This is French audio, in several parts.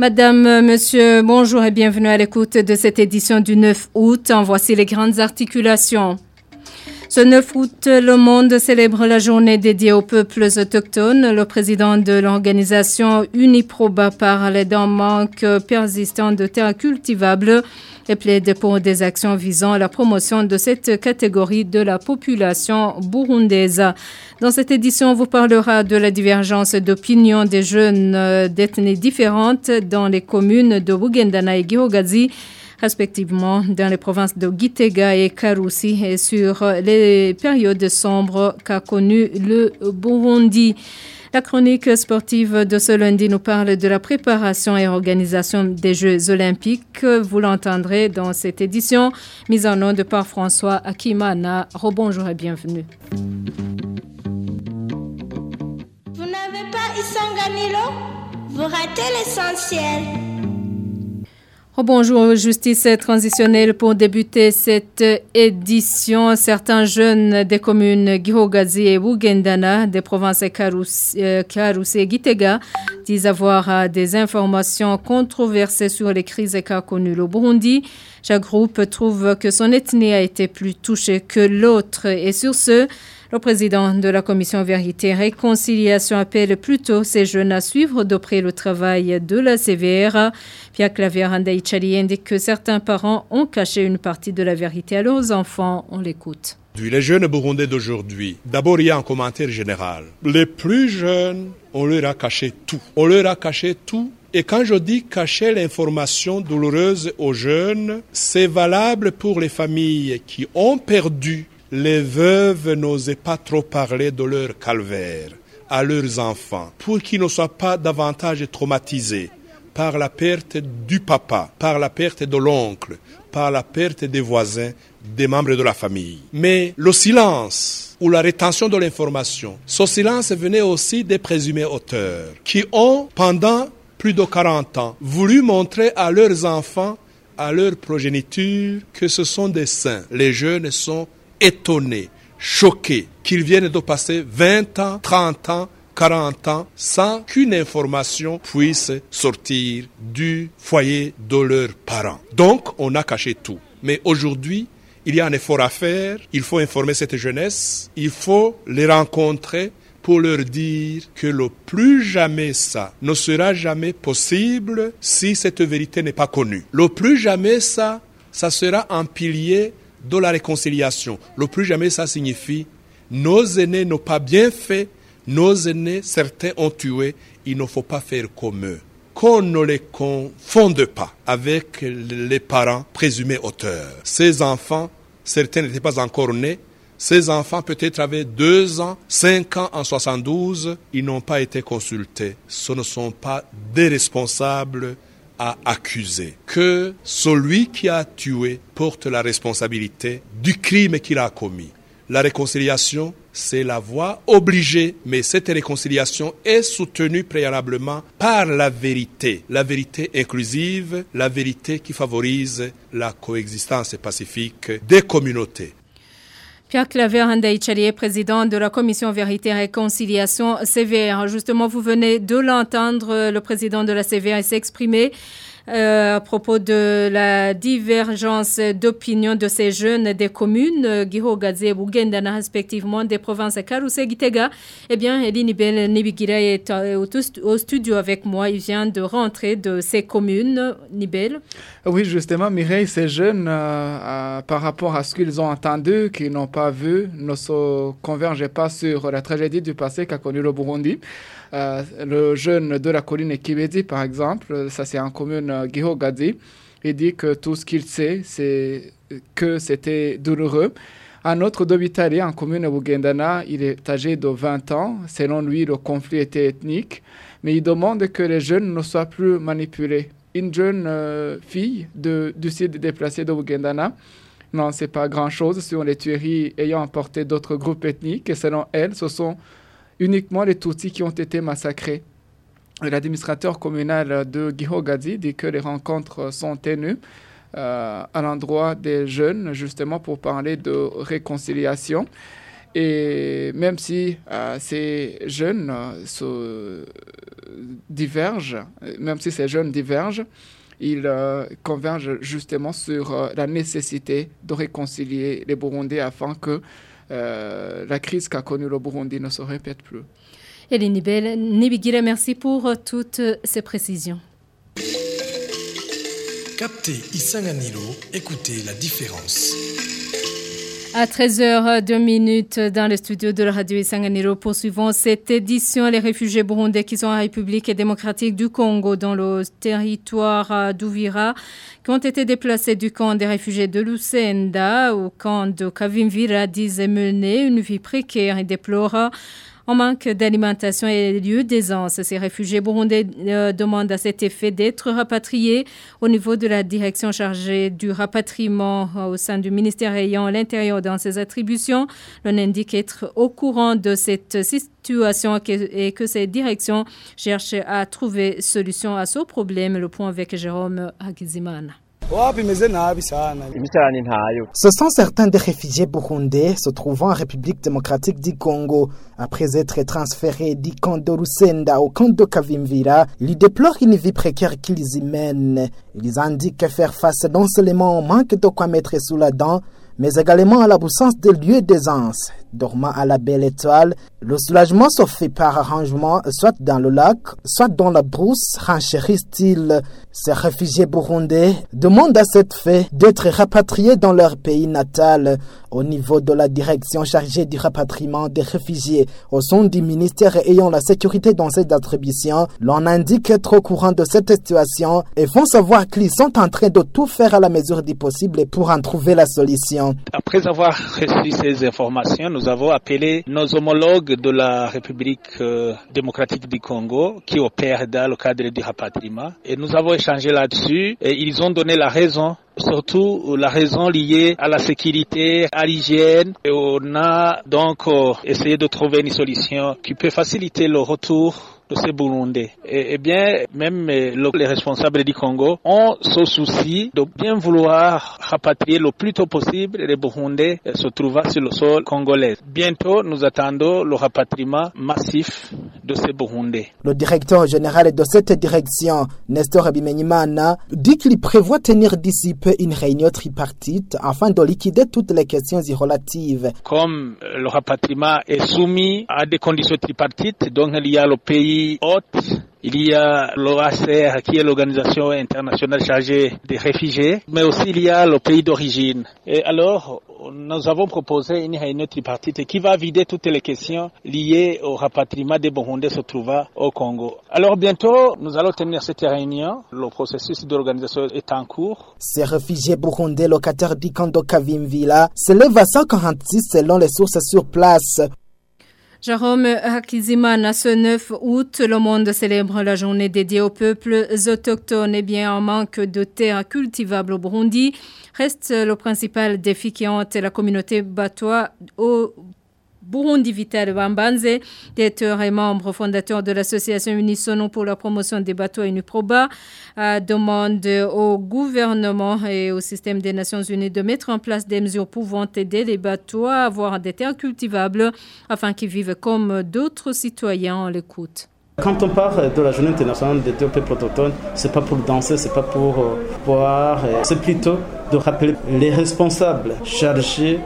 Madame, Monsieur, bonjour et bienvenue à l'écoute de cette édition du 9 août. En voici les grandes articulations. Ce 9 août, le monde célèbre la journée dédiée aux peuples autochtones. Le président de l'organisation Uniproba parle d'un manque persistant de terres cultivables et plaide pour des actions visant la promotion de cette catégorie de la population burundaise. Dans cette édition, on vous parlera de la divergence d'opinion des jeunes d'ethnies différentes dans les communes de Bugendana et Gihogazi respectivement dans les provinces de Gitega et Karusi et sur les périodes sombres qu'a connues le Burundi. La chronique sportive de ce lundi nous parle de la préparation et organisation des Jeux olympiques. Vous l'entendrez dans cette édition, mise en nom de par François Akimana. Rebonjour et bienvenue. Vous n'avez pas Isanganilo? Vous ratez l'essentiel. Bonjour, justice transitionnelle pour débuter cette édition. Certains jeunes des communes Gihogazi et Wugendana des provinces Karusi euh, et Gitega disent avoir euh, des informations controversées sur les crises qu'a connues le Burundi. Chaque groupe trouve que son ethnie a été plus touchée que l'autre et sur ce, le président de la commission Vérité et Réconciliation appelle plutôt ces jeunes à suivre de près le travail de la CVR. Pierre Claver Ichali indique que certains parents ont caché une partie de la vérité à leurs enfants. On l'écoute. Les jeunes burundais d'aujourd'hui, d'abord il y a un commentaire général. Les plus jeunes, on leur a caché tout. On leur a caché tout et quand je dis cacher l'information douloureuse aux jeunes, c'est valable pour les familles qui ont perdu les veuves n'osaient pas trop parler de leur calvaire à leurs enfants pour qu'ils ne soient pas davantage traumatisés par la perte du papa, par la perte de l'oncle, par la perte des voisins, des membres de la famille. Mais le silence ou la rétention de l'information, ce silence venait aussi des présumés auteurs qui ont, pendant plus de 40 ans, voulu montrer à leurs enfants, à leur progéniture, que ce sont des saints. Les jeunes sont étonnés, choqués qu'ils viennent de passer 20 ans, 30 ans, 40 ans sans qu'une information puisse sortir du foyer de leurs parents. Donc, on a caché tout. Mais aujourd'hui, il y a un effort à faire, il faut informer cette jeunesse, il faut les rencontrer pour leur dire que le plus jamais ça ne sera jamais possible si cette vérité n'est pas connue. Le plus jamais ça, ça sera un pilier de la réconciliation. Le plus jamais, ça signifie nos aînés n'ont pas bien fait, nos aînés, certains ont tué, il ne faut pas faire comme eux. Qu'on ne les confonde pas avec les parents présumés auteurs. Ces enfants, certains n'étaient pas encore nés, ces enfants peut-être avaient deux ans, cinq ans en 72, ils n'ont pas été consultés. Ce ne sont pas des responsables a accusé que celui qui a tué porte la responsabilité du crime qu'il a commis. La réconciliation, c'est la voie obligée, mais cette réconciliation est soutenue préalablement par la vérité, la vérité inclusive, la vérité qui favorise la coexistence pacifique des communautés. Pierre Claver Handaichali président de la commission Vérité et Réconciliation CVR. Justement, vous venez de l'entendre, le président de la CVR s'exprimer. Euh, à propos de la divergence d'opinion de ces jeunes des communes, Gihogaze et Bugendana, respectivement, des provinces Karuse et Gitega. Eh bien, Elie Bel Nibigira est au studio avec moi. Il vient de rentrer de ces communes. Nibel Oui, justement, Mireille, ces jeunes, euh, euh, par rapport à ce qu'ils ont entendu, qu'ils n'ont pas vu, ne se convergent pas sur la tragédie du passé qu'a connu le Burundi. Euh, le jeune de la colline Kibedi, par exemple, ça c'est en commune euh, Gihogadzi, il dit que tout ce qu'il sait, c'est que c'était douloureux. Un autre d'Obitali, en commune Bugendana, il est âgé de 20 ans. Selon lui, le conflit était ethnique, mais il demande que les jeunes ne soient plus manipulés. Une jeune euh, fille de, du site déplacé de Bugendana non, c'est pas grand-chose sur les tueries ayant apporté d'autres groupes ethniques. Et selon elle, ce sont uniquement les Tutsis qui ont été massacrés. L'administrateur communal de Gihogadzi dit que les rencontres sont tenues euh, à l'endroit des jeunes, justement pour parler de réconciliation. Et même si euh, ces jeunes euh, divergent, même si ces jeunes divergent, ils convergent justement sur la nécessité de réconcilier les Burundais afin que la crise qu'a connue le Burundi ne se répète plus. Eline Nibigira, merci pour toutes ces précisions. Captez Isanganilo, écoutez la différence. À 13h02 dans le studio de la radio Isanganiro, poursuivons cette édition. Les réfugiés burundais qui sont en République démocratique du Congo dans le territoire d'Ouvira, qui ont été déplacés du camp des réfugiés de Lucenda au camp de Kavimvira, disent mener une vie précaire et déplorent en manque d'alimentation et lieu d'aisance. Ces réfugiés burundais euh, demandent à cet effet d'être rapatriés au niveau de la direction chargée du rapatriement euh, au sein du ministère ayant l'intérieur dans ses attributions. L'on indique être au courant de cette situation et que ces directions cherchent à trouver solution à ce problème. Le point avec Jérôme Agizimana. Ce sont certains des réfugiés burundais se trouvant en République démocratique du Congo. Après être transférés du camp de Rusenda au camp de Kavimvira, ils déplorent une vie précaire qu'ils y mènent. Ils indiquent faire face non seulement au manque de quoi mettre sous la dent, mais également à l'absence de lieux d'aisance. Dormant à la belle étoile, le soulagement se fait par arrangement soit dans le lac, soit dans la brousse, renchérissent-ils. Ces réfugiés burundais demandent à cette fait d'être rapatriés dans leur pays natal. Au niveau de la direction chargée du rapatriement des réfugiés au sein du ministère ayant la sécurité dans cette attributions, l'on indique être au courant de cette situation et font savoir qu'ils sont en train de tout faire à la mesure du possible pour en trouver la solution. Après avoir reçu ces informations, nous avons appelé nos homologues de la République euh, démocratique du Congo qui opèrent dans le cadre du rapatriement et nous avons échangé là-dessus et ils ont donné la raison surtout la raison liée à la sécurité, à l'hygiène. Et on a donc euh, essayé de trouver une solution qui peut faciliter le retour de ces Burundais. Et, bien, même euh, les responsables du Congo ont ce souci de bien vouloir rapatrier le plus tôt possible les Burundais se trouvant sur le sol congolais. Bientôt, nous attendons le rapatriement massif de ces Burundais. Le directeur général de cette direction, Nestor Abimenyimana, dit qu'il prévoit tenir d'ici peu une réunion tripartite afin de liquider toutes les questions relatives. Comme le rapatriement est soumis à des conditions tripartites, donc il y a le pays hôte, il y a l'OACR qui est l'organisation internationale chargée des réfugiés, mais aussi il y a le pays d'origine. Et alors, nous avons proposé une réunion tripartite qui va vider toutes les questions liées au rapatriement des Burundais se trouvant au Congo. Alors bientôt, nous allons tenir cette réunion. Le processus d'organisation est en cours. Ces réfugiés burundais locataires du camp de Kavimvila s'élèvent à 146 selon les sources sur place. Jérôme Hakizimana, ce 9 août, le monde célèbre la journée dédiée aux peuples autochtones. Et bien, en manque de terres cultivables au Burundi, reste le principal défi qui hante la communauté batois au Burundi Vital Bambanze, directeur et membre fondateur de l'association Unisono pour la promotion des bateaux Uniproba, demande au gouvernement et au système des Nations Unies de mettre en place des mesures pouvant aider les bateaux à avoir des terres cultivables afin qu'ils vivent comme d'autres citoyens. en l'écoute. Quand on parle de la journée internationale des peuples autochtones, c'est pas pour danser, c'est pas pour euh, boire, c'est plutôt de rappeler les responsables chargés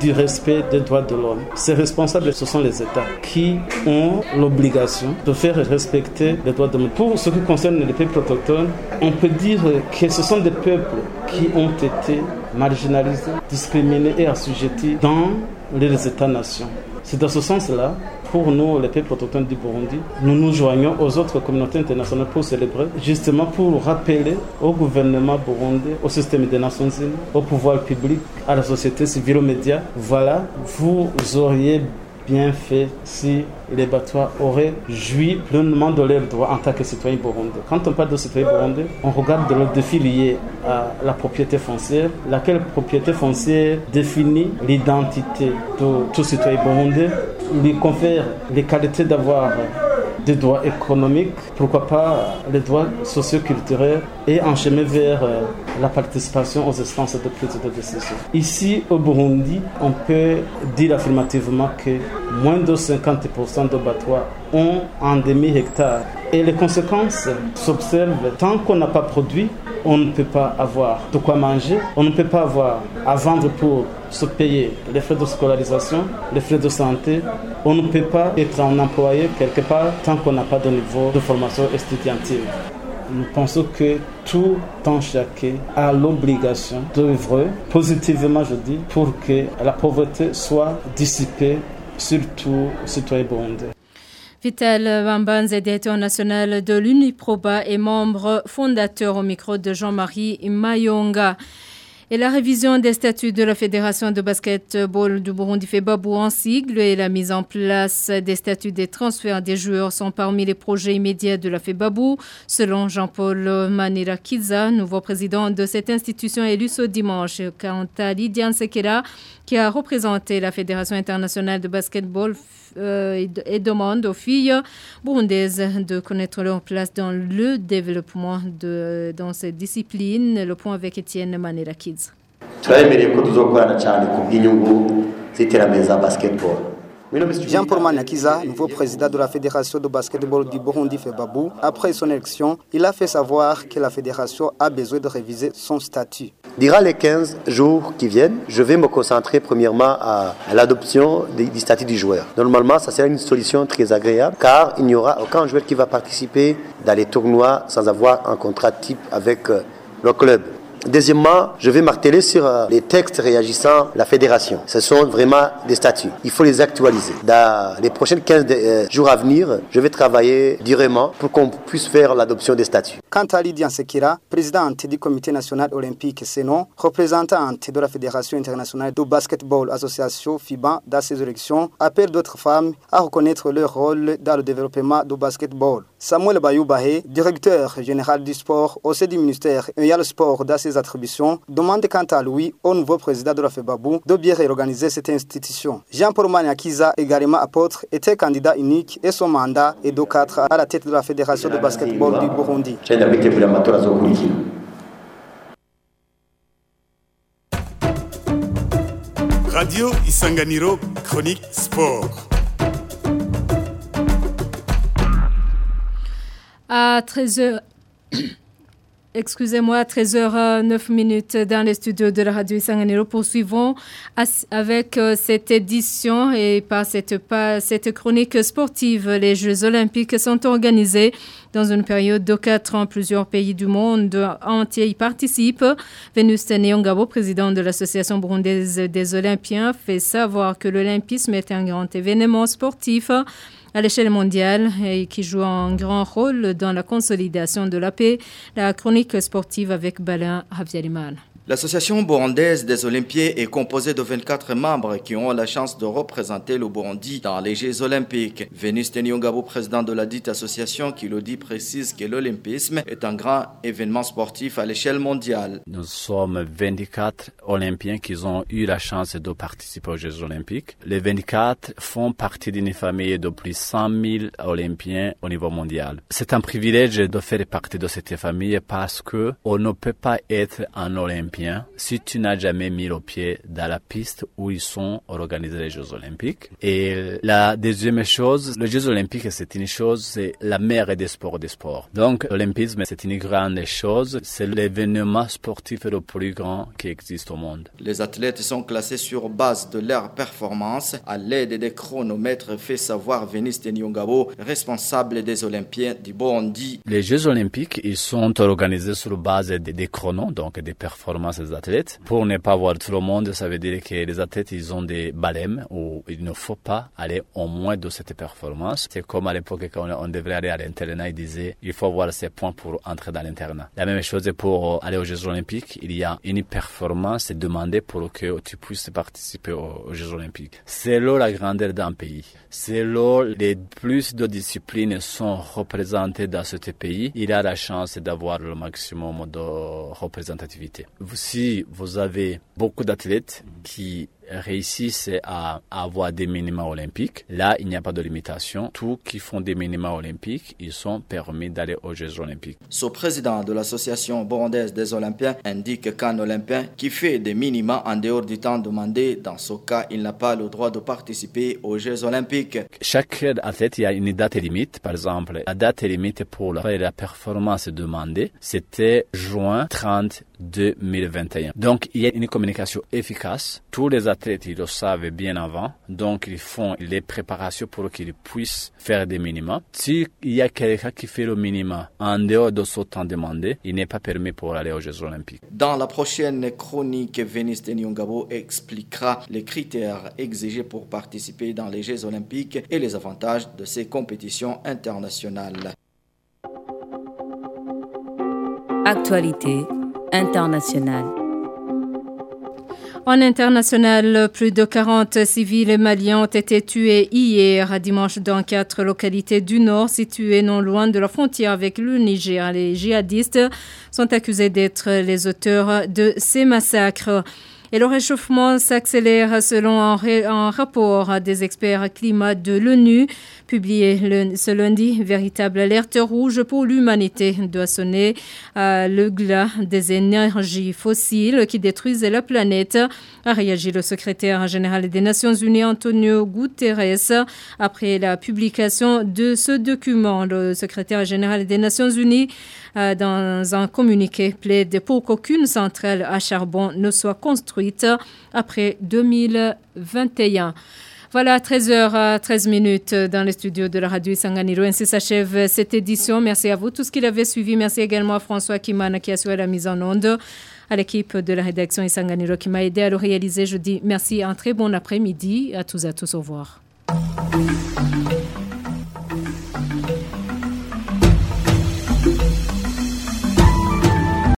du respect des droits de l'homme. Ces responsables, ce sont les États qui ont l'obligation de faire respecter les droits de l'homme. Pour ce qui concerne les peuples autochtones, on peut dire que ce sont des peuples qui ont été marginalisés, discriminés et assujettis dans les États-nations. C'est dans ce sens-là pour nous, les peuples autochtones du Burundi, nous nous joignons aux autres communautés internationales pour célébrer, justement pour rappeler au gouvernement burundais, au système des Nations Unies, au pouvoir public, à la société civile, aux médias, voilà, vous auriez bien fait si les batois auraient joui pleinement de leurs droits en tant que citoyens burundais. Quand on parle de citoyens burundais, on regarde le défi lié à la propriété foncière, laquelle propriété foncière définit l'identité de tout citoyen burundais, lui confère les qualités d'avoir des droits économiques, pourquoi pas les droits socioculturels et en chemin vers euh, la participation aux instances de prise de décision. Ici, au Burundi, on peut dire affirmativement que moins de 50% de batois ont un demi-hectare Et les conséquences s'observent tant qu'on n'a pas produit, on ne peut pas avoir de quoi manger, on ne peut pas avoir à vendre pour se payer les frais de scolarisation, les frais de santé. On ne peut pas être un employé quelque part tant qu'on n'a pas de niveau de formation estudiantine. Nous pensons que tout un chacun a l'obligation d'œuvrer positivement, je dis, pour que la pauvreté soit dissipée, surtout citoyens burundais. Vital Bambanze, directeur national de l'UNIPROBA et membre fondateur au micro de Jean-Marie Mayonga. Et la révision des statuts de la Fédération de basketball du Burundi fait babou en sigle et la mise en place des statuts des transferts des joueurs sont parmi les projets immédiats de la FEBABou, selon Jean-Paul Manirakiza, nouveau président de cette institution élu ce dimanche. Quant à Lydiane Sekera, qui a représenté la Fédération internationale de basketball euh, et demande aux filles burundaises de connaître leur place dans le développement de, dans cette discipline. Le point avec Étienne z'iterambere za basketball Jean-Paul Manakiza, nouveau président de la Fédération de basketball du Burundi FEBABU, après son élection, il a fait savoir que la fédération a besoin de réviser son statut. Durant les 15 jours qui viennent, je vais me concentrer premièrement à, l'adoption du, du statut du joueur. Normalement, ça sera une solution très agréable car il n'y aura aucun joueur qui va participer dans les tournois sans avoir un contrat type avec euh, le club. Deuxièmement, je vais marteler sur euh, les textes réagissant la fédération. Ce sont vraiment des statuts. Il faut les actualiser. Dans les prochaines 15 euh, jours à venir, je vais travailler durement pour qu'on puisse faire l'adoption des statuts. Quant à Lydian Sekira, présidente du comité national olympique Sénon, représentante de la Fédération internationale de basketball association FIBA dans ces élections, appelle d'autres femmes à reconnaître leur rôle dans le développement du basketball. Samuel Bayoubahe, directeur général du sport au sein du ministère ayant le sport dans ses attributions, demande quant à lui au nouveau président de la FEBABU de bien réorganiser cette institution. Jean-Paul Maniakiza, également apôtre, était candidat unique et son mandat est de 4 à la tête de la Fédération de basketball du Burundi. Radio Isanganiro Chronique Sport. À 13h. Excusez-moi, 13h09 minutes dans les studios de la radio Isanganiro. Poursuivons avec euh, cette édition et par cette, par cette chronique sportive. Les Jeux olympiques sont organisés dans une période de 4 ans. Plusieurs pays du monde entier y participent. Venus Nyongabo, président de l'Association burundaise des Olympiens, fait savoir que l'olympisme est un grand événement sportif à l'échelle mondiale et qui joue un grand rôle dans la consolidation de la paix. La chronique sportive avec Balin Javieriman. L'association burundaise des Olympiens est composée de 24 membres qui ont la chance de représenter le Burundi dans les Jeux olympiques. Venus Tenyongabo, président de la dite association, qui le dit précise que l'olympisme est un grand événement sportif à l'échelle mondiale. Nous sommes 24 Olympiens qui ont eu la chance de participer aux Jeux olympiques. Les 24 font partie d'une famille de plus de 100 000 Olympiens au niveau mondial. C'est un privilège de faire partie de cette famille parce que on ne peut pas être un Olympien si tu n'as jamais mis le pied dans la piste où ils sont organisés les Jeux Olympiques. Et la deuxième chose, les Jeux Olympiques, c'est une chose, c'est la mère des sports des sports. Donc, l'olympisme, c'est une grande chose. C'est l'événement sportif le plus grand qui existe au monde. Les athlètes sont classés sur base de leur performance à l'aide des chronomètres, fait savoir Veniste Nyongabo, responsable des Olympiens du Burundi. Les Jeux Olympiques, ils sont organisés sur base des, des chronos, donc des performances des athlètes. Pour ne pas voir tout le monde, ça veut dire que les athlètes, ils ont des balèmes où il ne faut pas aller au moins de cette performance. C'est comme à l'époque quand on devrait aller à l'internat, ils disaient, il faut avoir ces points pour entrer dans l'internat. La même chose pour aller aux Jeux Olympiques, il y a une performance demandée pour que tu puisses participer aux Jeux Olympiques. C'est là la grandeur d'un pays. C'est là les plus de disciplines sont représentées dans ce pays. Il a la chance d'avoir le maximum de représentativité si vous avez beaucoup d'athlètes qui réussissent à avoir des minima olympiques, là, il n'y a pas de limitation. Tous qui font des minima olympiques, ils sont permis d'aller aux Jeux olympiques. Ce président de l'association burundaise des Olympiens indique qu'un Olympien qui fait des minima en dehors du temps demandé, dans ce cas, il n'a pas le droit de participer aux Jeux olympiques. Chaque athlète, il y a une date limite. Par exemple, la date limite pour la performance demandée, c'était juin 30 2021. Donc, il y a une communication efficace. Tous les athlètes, ils le savent bien avant. Donc, ils font les préparations pour qu'ils puissent faire des minima. S'il y a quelqu'un qui fait le minima en dehors de ce temps demandé, il n'est pas permis pour aller aux Jeux Olympiques. Dans la prochaine chronique, Veniste Nyongabo expliquera les critères exigés pour participer dans les Jeux Olympiques et les avantages de ces compétitions internationales. Actualité internationale. En international, plus de 40 civils maliens ont été tués hier dimanche dans quatre localités du nord situées non loin de la frontière avec le Niger. Les djihadistes sont accusés d'être les auteurs de ces massacres. Et le réchauffement s'accélère selon un, rapport des experts climat de l'ONU publié ce lundi. Véritable alerte rouge pour l'humanité doit sonner le glas des énergies fossiles qui détruisent la planète, a réagi le secrétaire général des Nations Unies Antonio Guterres après la publication de ce document. Le secrétaire général des Nations Unies euh, dans un communiqué plaide pour qu'aucune centrale à charbon ne soit construite après 2021. Voilà, 13h, 13 minutes dans les studios de la radio Sanganiro. Ainsi s'achève cette édition. Merci à vous tous qui l'avez suivi. Merci également à François Kimana qui a assuré la mise en onde, à l'équipe de la rédaction Isanganiro qui m'a aidé à le réaliser. Je dis merci, un très bon après-midi à tous et à tous. Au revoir.